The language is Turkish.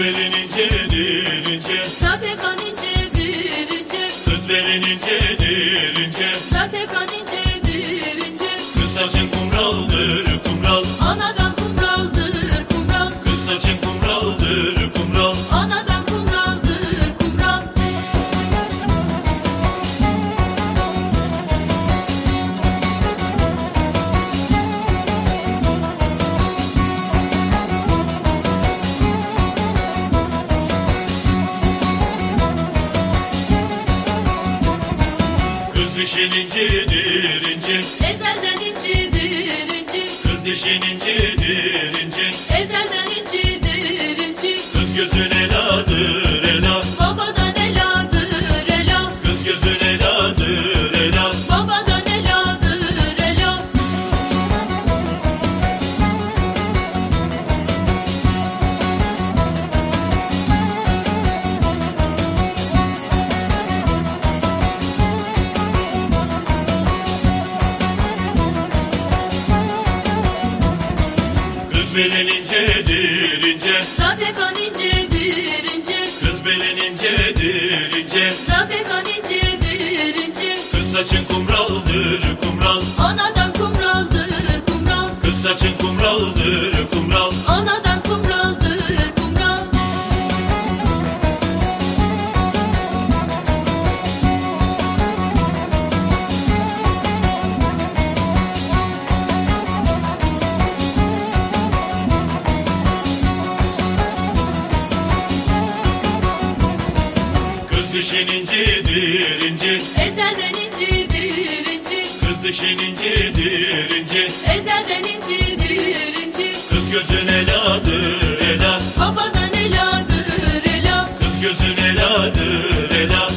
belin incedir ince. Zaten kan incedir ince. Kız belin incedir ince. Zaten kan incedir ince. Kız saçın kumraldır dişin incedir ince Ezelden incidir inci Kız dişin incedir Kız belin incedir ince. Zaten kan incedir ince. Kız belin incedir ince. Zaten kan incedir ince. Kız saçın kumraldır Kız düşen incidir inci. Ezelden incidir inci. Kız düşen incidir inci. Ezelden incidir inci. Kız gözün eladır ela. Babadan eladır ela. Kız gözün eladır ela.